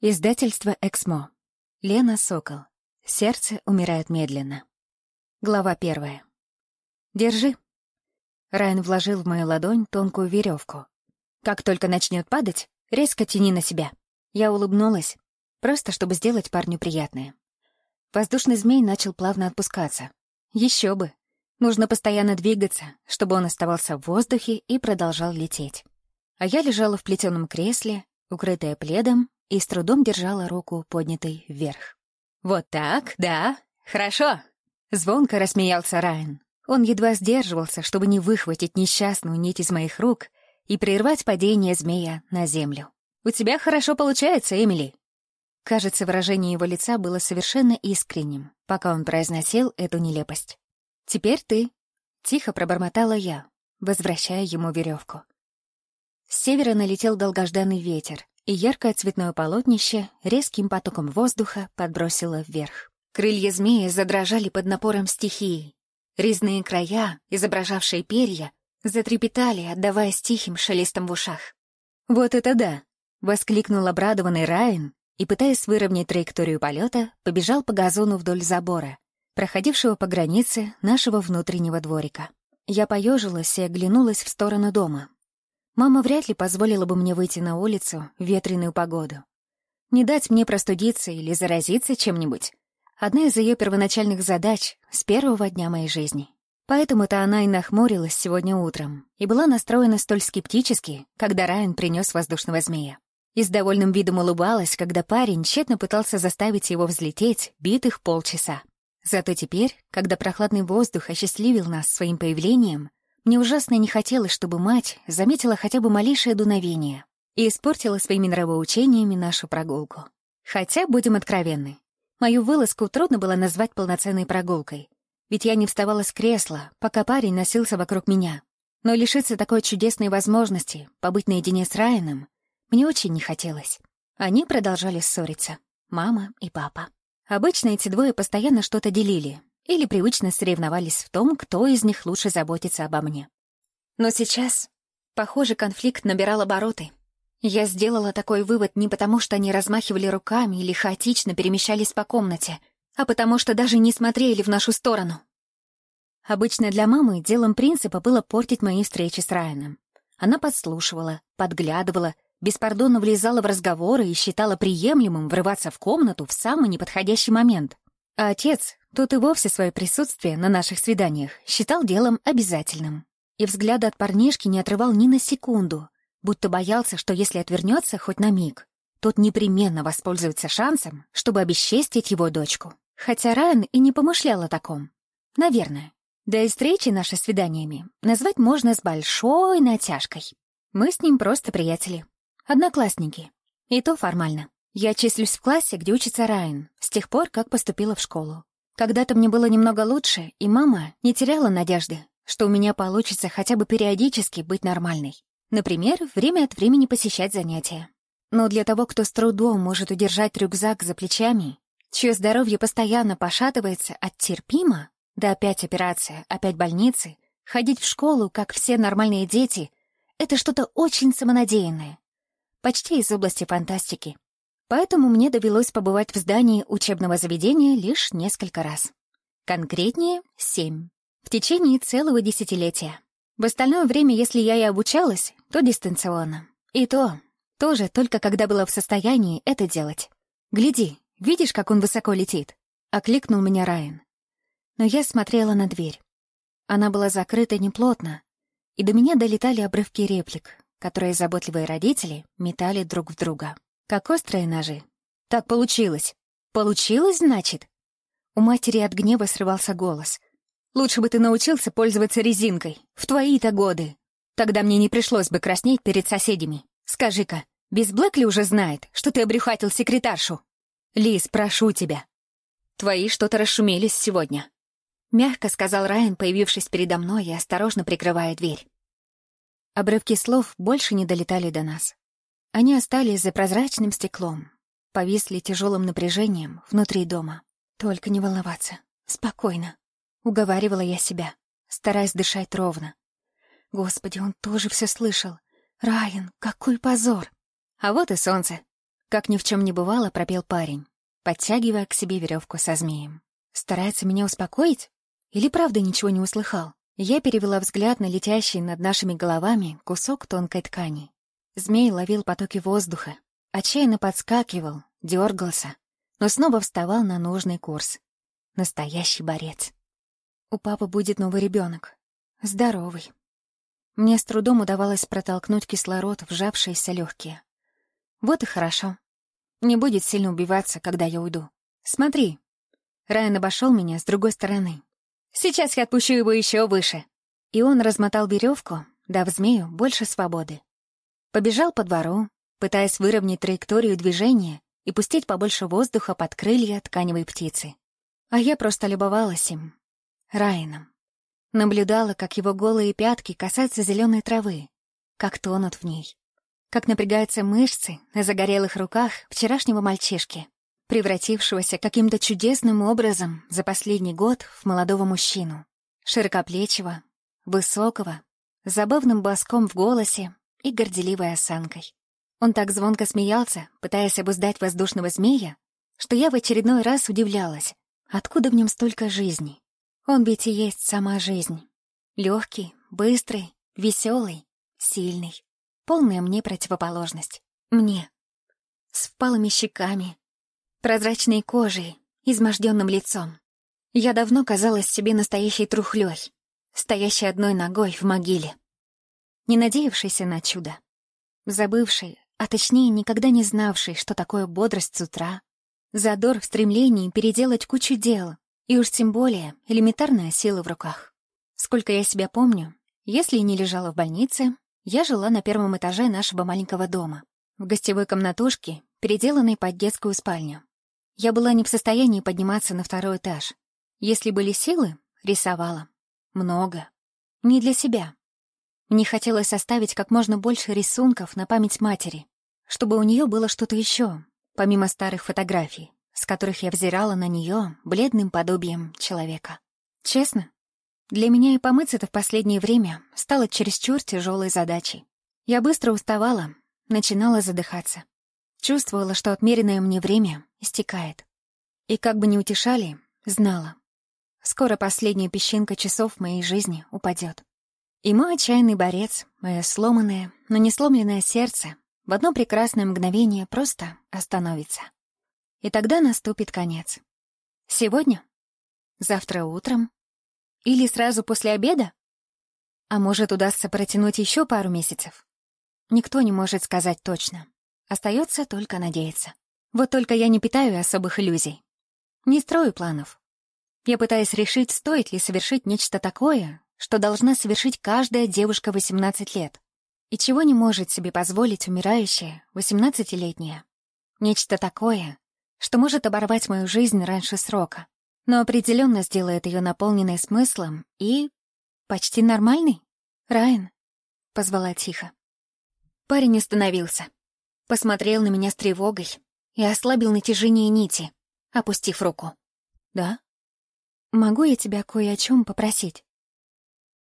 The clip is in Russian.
Издательство «Эксмо». Лена Сокол. Сердце умирает медленно. Глава первая. «Держи». Райан вложил в мою ладонь тонкую веревку. «Как только начнет падать, резко тяни на себя». Я улыбнулась, просто чтобы сделать парню приятное. Воздушный змей начал плавно отпускаться. Еще бы. Нужно постоянно двигаться, чтобы он оставался в воздухе и продолжал лететь. А я лежала в плетеном кресле, укрытая пледом и с трудом держала руку поднятой вверх. «Вот так, да? Хорошо!» Звонко рассмеялся Райан. Он едва сдерживался, чтобы не выхватить несчастную нить из моих рук и прервать падение змея на землю. «У тебя хорошо получается, Эмили!» Кажется, выражение его лица было совершенно искренним, пока он произносил эту нелепость. «Теперь ты», — тихо пробормотала я, возвращая ему веревку. С севера налетел долгожданный ветер, и яркое цветное полотнище резким потоком воздуха подбросило вверх. Крылья змеи задрожали под напором стихии. Резные края, изображавшие перья, затрепетали, отдаваясь тихим шелестом в ушах. «Вот это да!» — воскликнул обрадованный Райан и, пытаясь выровнять траекторию полета, побежал по газону вдоль забора, проходившего по границе нашего внутреннего дворика. Я поежилась и оглянулась в сторону дома, Мама вряд ли позволила бы мне выйти на улицу в ветреную погоду. Не дать мне простудиться или заразиться чем-нибудь — одна из ее первоначальных задач с первого дня моей жизни. Поэтому-то она и нахмурилась сегодня утром и была настроена столь скептически, когда Райан принес воздушного змея. И с довольным видом улыбалась, когда парень тщетно пытался заставить его взлететь битых полчаса. Зато теперь, когда прохладный воздух осчастливил нас своим появлением, мне ужасно не хотелось, чтобы мать заметила хотя бы малейшее дуновение и испортила своими нравоучениями нашу прогулку. Хотя, будем откровенны, мою вылазку трудно было назвать полноценной прогулкой, ведь я не вставала с кресла, пока парень носился вокруг меня. Но лишиться такой чудесной возможности побыть наедине с Райаном мне очень не хотелось. Они продолжали ссориться, мама и папа. Обычно эти двое постоянно что-то делили, или привычно соревновались в том, кто из них лучше заботится обо мне. Но сейчас, похоже, конфликт набирал обороты. Я сделала такой вывод не потому, что они размахивали руками или хаотично перемещались по комнате, а потому что даже не смотрели в нашу сторону. Обычно для мамы делом принципа было портить мои встречи с Райаном. Она подслушивала, подглядывала, беспардонно влезала в разговоры и считала приемлемым врываться в комнату в самый неподходящий момент. А отец, Тут и вовсе свое присутствие на наших свиданиях считал делом обязательным. И взгляда от парнишки не отрывал ни на секунду, будто боялся, что если отвернется хоть на миг, тот непременно воспользуется шансом, чтобы обесчестить его дочку. Хотя Райан и не помышлял о таком. Наверное. Да и встречи наши свиданиями назвать можно с большой натяжкой. Мы с ним просто приятели. Одноклассники. И то формально. Я числюсь в классе, где учится Райан, с тех пор, как поступила в школу. Когда-то мне было немного лучше, и мама не теряла надежды, что у меня получится хотя бы периодически быть нормальной. Например, время от времени посещать занятия. Но для того, кто с трудом может удержать рюкзак за плечами, чье здоровье постоянно пошатывается от терпимо, да опять операция, опять больницы, ходить в школу, как все нормальные дети, это что-то очень самонадеянное. Почти из области фантастики. Поэтому мне довелось побывать в здании учебного заведения лишь несколько раз. Конкретнее — семь. В течение целого десятилетия. В остальное время, если я и обучалась, то дистанционно. И то, тоже только когда была в состоянии это делать. «Гляди, видишь, как он высоко летит?» — окликнул меня Райан. Но я смотрела на дверь. Она была закрыта неплотно, и до меня долетали обрывки реплик, которые заботливые родители метали друг в друга. Как острые ножи. Так получилось. Получилось, значит? У матери от гнева срывался голос. Лучше бы ты научился пользоваться резинкой. В твои-то годы. Тогда мне не пришлось бы краснеть перед соседями. Скажи-ка, без Блэкли уже знает, что ты обрюхатил секретаршу? Лиз, прошу тебя. Твои что-то расшумелись сегодня. Мягко сказал Райан, появившись передо мной и осторожно прикрывая дверь. Обрывки слов больше не долетали до нас. Они остались за прозрачным стеклом, повисли тяжелым напряжением внутри дома. Только не волноваться. Спокойно. Уговаривала я себя, стараясь дышать ровно. Господи, он тоже все слышал. Райан, какой позор! А вот и солнце. Как ни в чем не бывало, пропел парень, подтягивая к себе веревку со змеем. Старается меня успокоить? Или правда ничего не услыхал? Я перевела взгляд на летящий над нашими головами кусок тонкой ткани. Змей ловил потоки воздуха, отчаянно подскакивал, дергался, но снова вставал на нужный курс. Настоящий борец. У папы будет новый ребенок. Здоровый. Мне с трудом удавалось протолкнуть кислород в сжавшиеся легкие. Вот и хорошо. Не будет сильно убиваться, когда я уйду. Смотри. Райан обошел меня с другой стороны. Сейчас я отпущу его еще выше. И он размотал веревку, дав змею больше свободы. Побежал по двору, пытаясь выровнять траекторию движения и пустить побольше воздуха под крылья тканевой птицы. А я просто любовалась им, Райаном. Наблюдала, как его голые пятки касаются зеленой травы, как тонут в ней, как напрягаются мышцы на загорелых руках вчерашнего мальчишки, превратившегося каким-то чудесным образом за последний год в молодого мужчину, широкоплечего, высокого, с забавным баском в голосе и горделивой осанкой. Он так звонко смеялся, пытаясь обуздать воздушного змея, что я в очередной раз удивлялась, откуда в нем столько жизни. Он ведь и есть сама жизнь. Легкий, быстрый, веселый, сильный. Полная мне противоположность. Мне. С впалыми щеками, прозрачной кожей, изможденным лицом. Я давно казалась себе настоящей трухлёй, стоящей одной ногой в могиле. Не надеявшейся на чудо. Забывшей, а точнее никогда не знавшей, что такое бодрость с утра, задор в стремлении переделать кучу дел, и уж тем более элементарная сила в руках. Сколько я себя помню, если не лежала в больнице, я жила на первом этаже нашего маленького дома, в гостевой комнатушке, переделанной под детскую спальню. Я была не в состоянии подниматься на второй этаж. Если были силы, рисовала. Много. Не для себя. Мне хотелось оставить как можно больше рисунков на память матери, чтобы у нее было что-то еще, помимо старых фотографий, с которых я взирала на нее бледным подобием человека. Честно, для меня и помыться-то в последнее время стало чересчур тяжелой задачей. Я быстро уставала, начинала задыхаться. Чувствовала, что отмеренное мне время истекает. И как бы ни утешали, знала. Скоро последняя песчинка часов моей жизни упадет. И мой отчаянный борец, мое сломанное, но не сломленное сердце в одно прекрасное мгновение просто остановится. И тогда наступит конец. Сегодня? Завтра утром? Или сразу после обеда? А может, удастся протянуть еще пару месяцев? Никто не может сказать точно. Остается только надеяться. Вот только я не питаю особых иллюзий. Не строю планов. Я пытаюсь решить, стоит ли совершить нечто такое, что должна совершить каждая девушка 18 лет, и чего не может себе позволить умирающая 18-летняя. Нечто такое, что может оборвать мою жизнь раньше срока, но определенно сделает ее наполненной смыслом и... почти нормальной. «Райан», — позвала тихо. Парень остановился посмотрел на меня с тревогой и ослабил натяжение нити, опустив руку. «Да? Могу я тебя кое о чем попросить?»